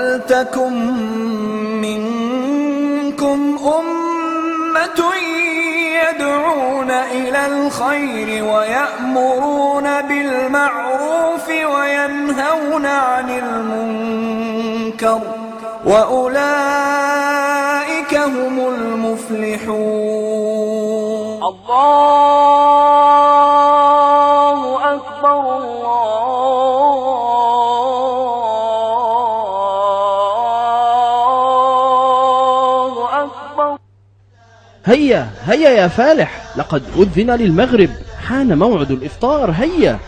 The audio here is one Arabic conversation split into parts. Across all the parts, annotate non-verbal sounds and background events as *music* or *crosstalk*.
ولتكن منكم أمة يدعون إلى الخير ويأمرون بالمعروف وينهون عن المنكر وأولئك هم المفلحون. الله هيا هيا يا فالح لقد أذن للمغرب. حان موعد الإفطار هيا.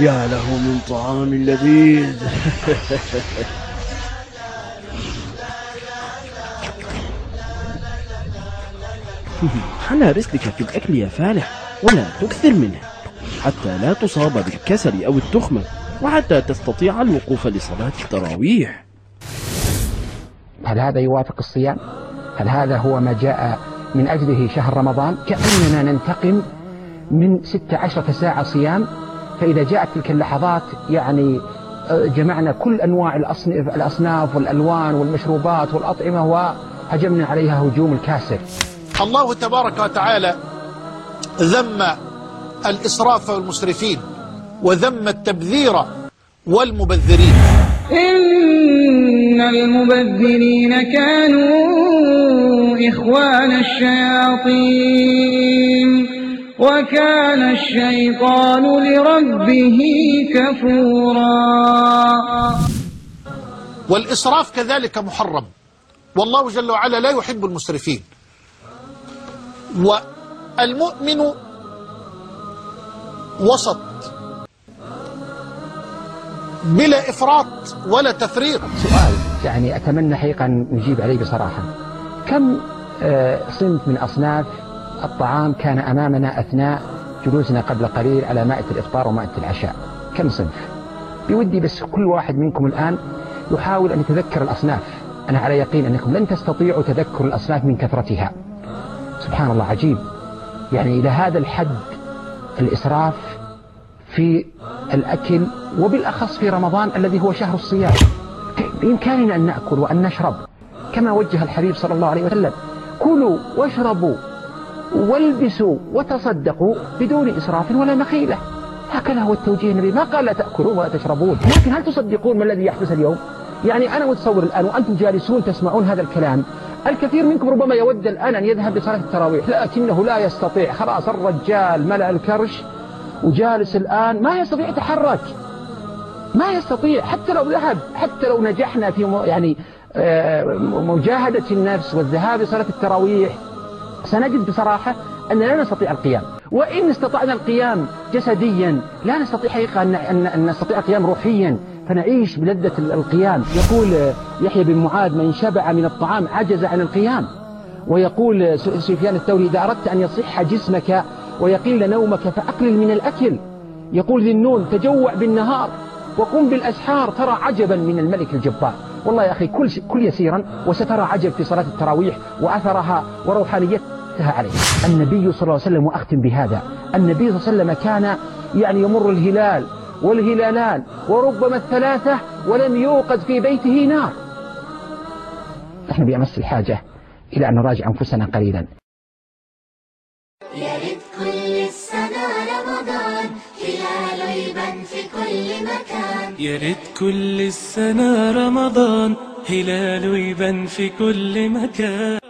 يا له من طعام لذيذ. *laughs* حنى رسلك في الأكل يا فالح ولا تكثر منه حتى لا تصاب بالكسل أو التخمة وحتى تستطيع الوقوف لصلاة التراويح. هل هذا يوافق الصيام؟ هل هذا هو ما جاء من أجله شهر رمضان؟ كأننا ننتقم من ست عشرة ساعة صيام فإذا جاءت تلك اللحظات يعني آه، جمعنا كل أنواع الأصناف والألوان والمشروبات والأطعمة وهجمنا عليها هجوم الكاسر الله تبارك وتعالى ذم الإسراف والمسرفين وذم التبذير والمبذرين إن المبذرين كانوا إخوان الشياطين. وكان الشيطان لربه كفورا. والإسراف كذلك محرم. والله جل وعلا لا يحب المسرفين. والمؤمن وسط بلا إفراط ولا تفريط. سؤال يعني أتمنى حقيقة نجيب عليه بصراحة. كم آه، صنف من أصناف الطعام كان أمامنا أثناء جلوسنا قبل قليل على مائدة الإفطار ومائدة العشاء؟ كم صنف؟ بودي بس كل واحد منكم الآن يحاول أن يتذكر الأصناف. أنا على يقين أنكم لن تستطيعوا تذكر الأصناف من كثرتها. سبحان الله عجيب. يعني إلى هذا الحد الإسراف في الأكل وبالأخص في رمضان الذي هو شهر الصيام. بإمكاننا أن نأكل وأن نشرب. كما وجه الحبيب صلى الله عليه وسلم. كلوا واشربوا والبسوا وتصدقوا بدون إسراف ولا مخيلة. هكذا هو التوجيه النبي. ما قال لا تأكلون ولا تشربون. لكن هل تصدقون ما الذي يحدث اليوم؟ يعني أنا متصور الآن وأنتم جالسون تسمعون هذا الكلام. الكثير منكم ربما يود الآن أن يذهب لصلاة التراويح. لكنه لا يستطيع. خلاص الرجال ملأ الكرش. وجالس الآن ما يستطيع يتحرك. ما يستطيع حتى لو ذهب حتى لو نجحنا في يعني آه، مجاهدة النفس والذهاب لصلاة التراويح سنجد بصراحة أن لا نستطيع القيام. وإن استطعنا القيام جسديا لا نستطيع حقيقة أن, نستطيع القيام روحيا. فنعيش بلذة ال- القيام. يقول آه، يحيى بن معاذ من شبع من الطعام عجز عن القيام. ويقول آه، سفيان الثوري إذا أردت أن يصح جسمك ويقل نومك فأقلل من الأكل. يقول ذي النون تجوع بالنهار وقم بالأسحار ترى عجبا من الملك الجبار. والله يا أخي كل, كل يسيرا وسترى عجب في صلاة التراويح وأثرها وروحانيتها عليه. النبي صلى الله عليه وسلم وأختم بهذا. النبي صلى الله عليه وسلم كان يعني يمر الهلال والهلالان وربما الثلاثة ولم يوقد في بيته نار. نحن بأمس الحاجة إلى أن نراجع أنفسنا قليلا. كل مكان. يا ريت كل السنة رمضان هلاله يبان في كل مكان.